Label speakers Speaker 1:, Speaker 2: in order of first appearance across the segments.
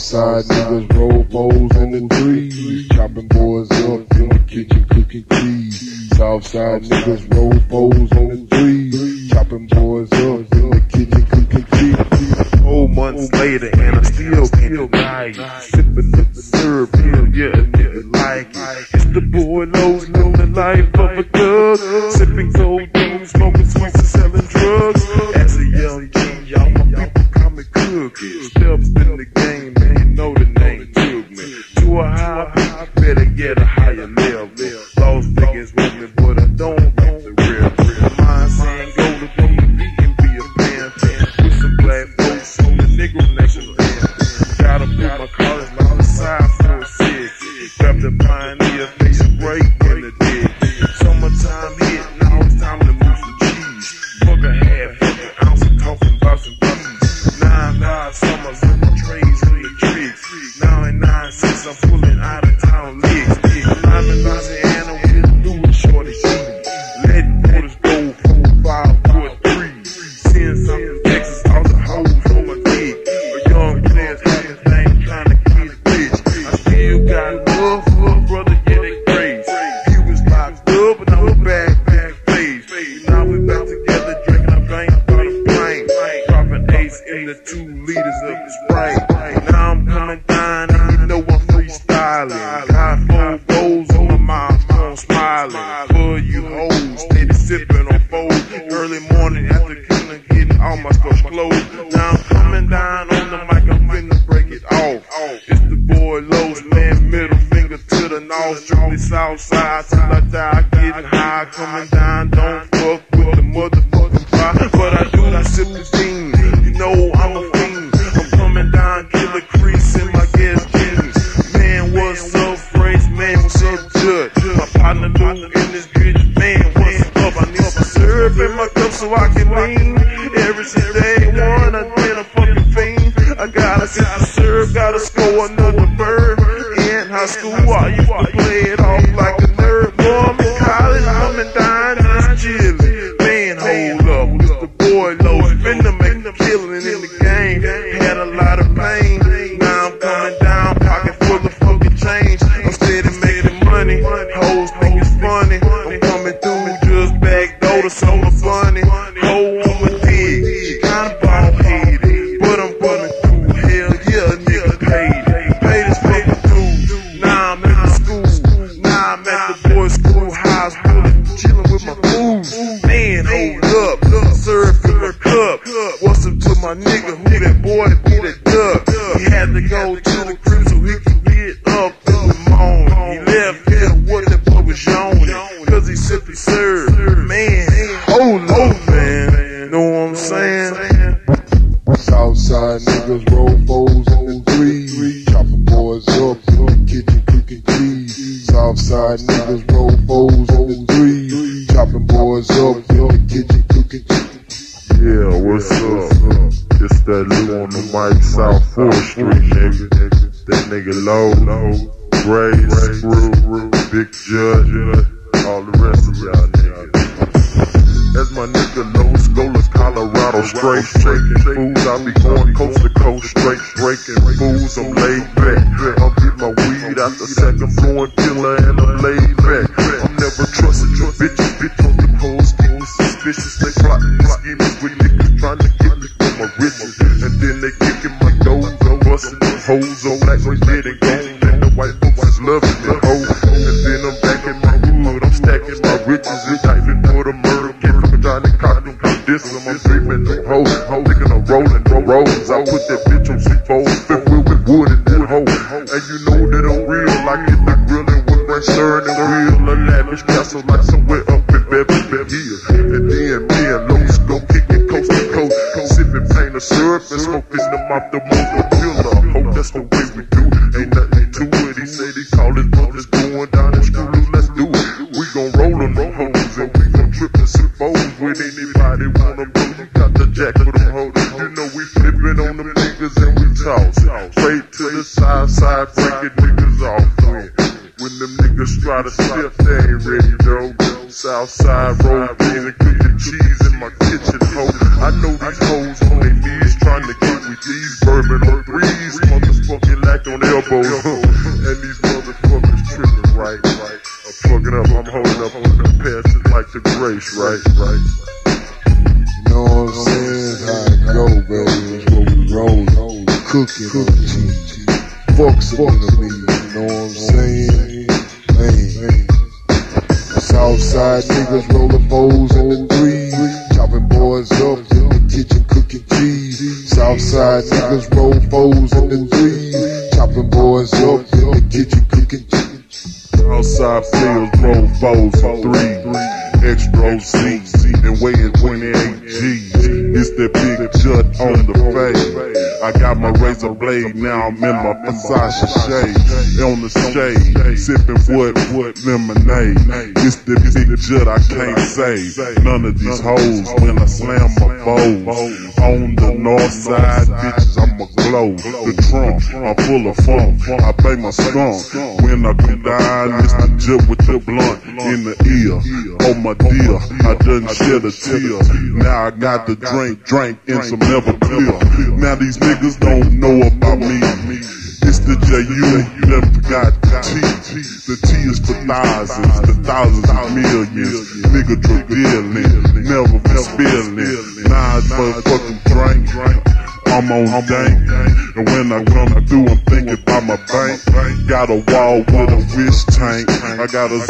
Speaker 1: Southside niggas roll bowls in the trees. Chopping boys up in the kitchen cooking cheese. Southside niggas roll bowls in the trees.
Speaker 2: Love for brother, yeah, they crazy. Was locked up, and I was back, back. Now we back together, drinking. Dropping ace in the two liters of Sprite. Now I'm coming down, you know I'm freestyling. Got four goals on my mind, smiling. For you hoes, steady sipping on foes. Early morning after killing, getting all my stuff closed. High, coming down, don't fuck with the motherfucking fire. But I do, I sip the steam. You know I'm a fiend. I'm coming down, kill killer crease in my gas jeans. Man, what's up, phrase? Man, what's up, Judge? My partner in this bitch. Man, what's up? I need some syrup in my cup so I can killing in the
Speaker 1: Southside niggas roll bowls in the trees. Chopping boys up in the kitchen cooking cheese. Southside niggas roll bowls in the trees. Chopping boys up in the kitchen cooking cheese.
Speaker 3: Yeah, what's up? It's that Lou on the mic, South 4th Street, nigga. That nigga Low, Gray, Screw, Big Judge, all the rest of y'all niggas. That's my nigga Low Scholars, Colorado, straight shaking fools. I be going coast to coast, straight breaking fools. I'm laid back. I'm get my weed out the sack. I'm going killer and I'm laid back. I'm never trusting you bitches, bitch on the hoes, getting suspicious. They plotting and scheming with niggas trying to get me for my riches. And then they kicking my doors, busting them hoes on black, dead and gone. And the white folks is loving it, ho. Castle like somewhere up in Beverly Hills. And then me and Lowe's go kicking coast to coast. Sipping pain of syrup and smoking them off the motor killer. Hope that's the way we do. Ain't nothing to it. He said he called his brothers going down in school. Let's do it. We gon' roll them hoes and we gon' trip and slip O's with anybody wanna blow. You got the jack for them hoes. You know we flipping on them niggas and we toss. Straight to the side, side, breaking niggas off. When, them niggas try to step, they ain't ready though. Southside beans and cooking cheese in my kitchen hoe. I know these hoes on their knees trying to get with these bourbon on threes. Motherfucking
Speaker 4: back on elbows. and these motherfuckers tripping right, right. I'm fucking up, I'm holding up, holding up, pass it like the grace, right, right.
Speaker 1: You know what I'm saying? How it go, baby. It's what we roll, cooking on the cheese. Fuck some enemies, Niggas rolling bowls in the threes. Chopping boys up in the kitchen cooking cheese. Southside niggas roll foes in the threes. Chopping boys up in the kitchen cooking cheese.
Speaker 4: Outside fields, roll foes and threes. Extra seats and weighing 28 G's. It's that big jut on the fade. I got my razor blade, now I'm in my Versace shade. On the shade, sipping wood, wood lemonade. It's the big jut I can't save. None of these hoes when I slam my foes. On the north side, bitches, I'm a glow. The trunk, I'm full of funk. I bang my skunk. When I come down, it's the jut with the blunt in the ear. Oh my dear, I done shed a tear. Now I got the drink, drink, and some never clear. Now these niggas don't know about me. It's the J.U. You never got the T. The T is for thousands, the thousands of millions. Nigga dealing, never been spilling. Nah, motherfucking drink. I'm on dank, and when I come through, I'm thinking about my bank. Got a wall with a fish tank. I got a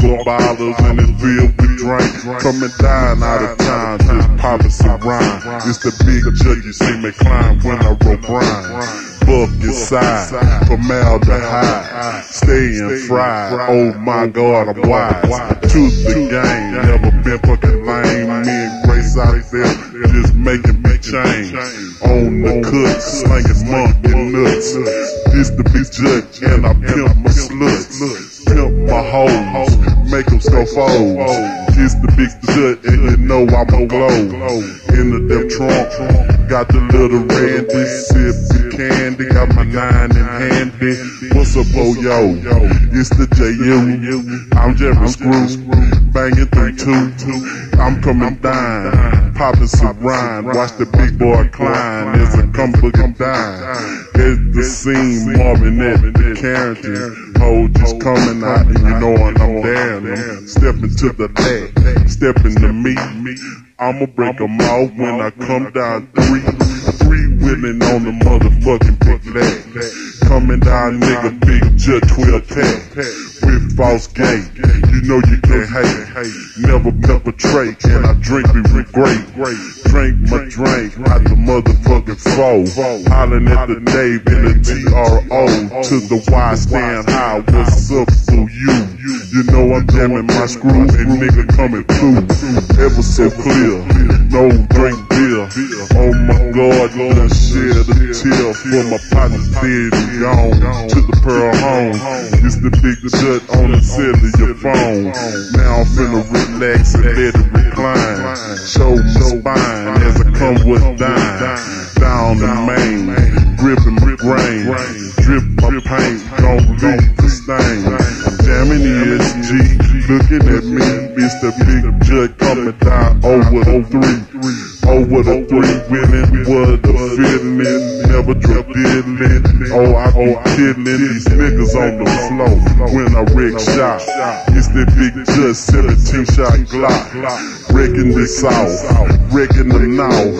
Speaker 4: for bottles and it's filled with drink. Coming down out of town, just popping some rhyme. It's the big jug you see me climb when I roll brine. Buck inside, formaldehyde, staying fried. Oh my God, I'm wise. To the game, never been fucking lame. Me and Grace out there, just making me change. On the cut, slanging monkey nuts. This the big judge, and I pimp my sluts. Pimp my hoes, make them go foes. It's the big judge, and you know I'm a glow. In the damn trunk, got the little Randy, sipping candy, got my nine in handy. What's up, oh yo? It's the J.U. I'm Jerry Screw, banging through two. I'm coming down, popping some rhyme. Watch the big boy climb I come booking down. At the scene, Marvin at the Carrington. Ho just coming out, and you know I'm. I'm stepping to the left, stepping to me. I'ma break break 'em off when I come down three. Three women on the motherfucking big leg. Coming down, nigga, big jut 12 pack. With false you know you can't hate. Never perpetrate, and I drink me with great. Drink my drink out the motherfucking foe. Hollering at the Dave in the TRO. To the Y stand high, what's up for you? You know I'm jamming my screw and nigga coming through. Ever so clear, no drink beer. Oh my god, done shed a tear for my partner's dead and gone. Big jut on the set of your phone. Now I'm finna relax and let it recline. Show my spine as I come with dime. Down the main, gripping my brain. Drip my paint, don't leave the stain. I'm jamming ESG, looking at me. Mr. big I wreck shot. It's the big jut, 17 shot Glock. Wrecking the south, wrecking the north.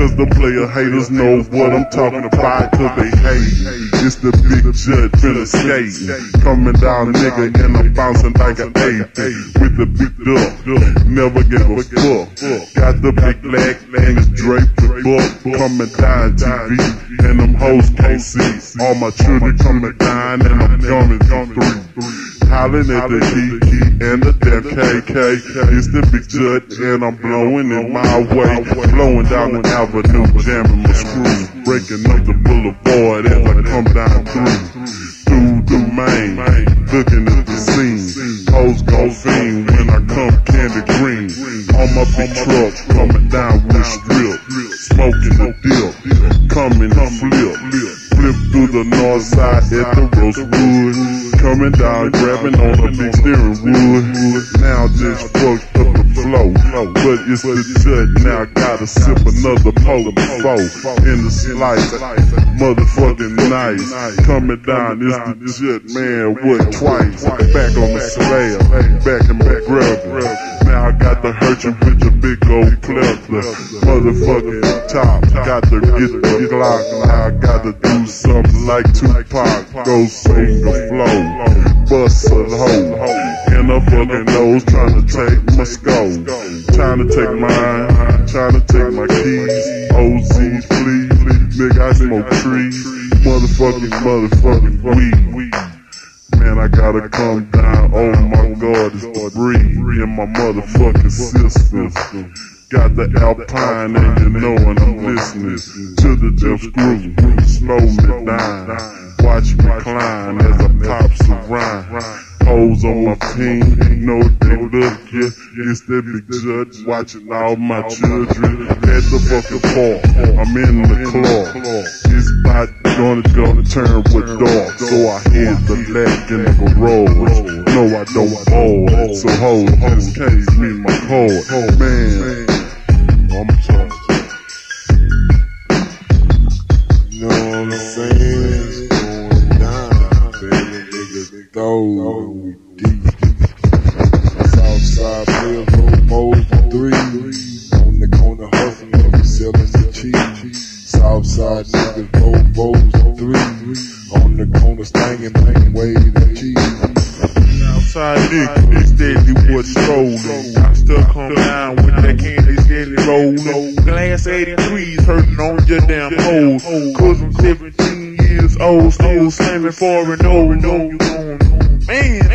Speaker 4: Cause the player haters know what I'm talking about, cause they hate. It's the big judge finna skate. Coming down, nigga, and I'm bouncing like an ape. With the big duck, never give a fuck. Got the big leg, and it's draped with buck. Coming down TV, and them hoes can't see. All my children coming down, and I'm coming through. Hollering at the Kiki and the damn KK. It's the big judge, and I'm blowing in my way. Blowing down the avenue, jamming my screw. Breaking up the boulevard as I come down through. Through the main, looking at the scene. Hoes go fiend when I come candy green. On my big truck, coming down with strip. Smoking the dip, coming and flip. Flip through the north side at the Rosewood. Coming down, grabbing on a big steering wheel. Now just fucked up the flow. But it's the judge now, gotta sip another poke before. In the slice, motherfucking nice. Coming down, it's the jet man, what twice. Back on the slab, back in my grubber. Now I got to hurt you with your big old plethora. Motherfucking top, got to get the Glock. I got to do something like Tupac. Go the flow bust a hoe. And a fucking nose trying to take my skull. Trying to take mine, trying to take my keys. OZs, please. Nigga, I smoke trees. Motherfucking, motherfucking weed. Man, I gotta come down. Oh my god, it's breed in my motherfucking system. Got the Alpine and you know when I'm listening to the Jeff Screw. Slow me down. Watch me climb as I pops around. Hoes on my pin, know they look, yeah. It's that big judge watching all my children at the fucking park. I'm in the claw. It's about gonna gonna turn with dark. So I hit the left in the garage. No, I don't ball. So hoes just can't me my card. Man, I'm talking.
Speaker 1: You know what I'm saying? go. we deep. Southside roll moles for three. On the corner hustling, niggas selling the cheese. Southside niggas roll bowls three. On the corner stangin', banging, waving cheese.
Speaker 2: Outside niggas, steady what's strolling. I still come down with that candy steady rolling. Glass 83s hurting on your damn hoes. Cause I'm 17 years old, still slamming for and over and over. Man,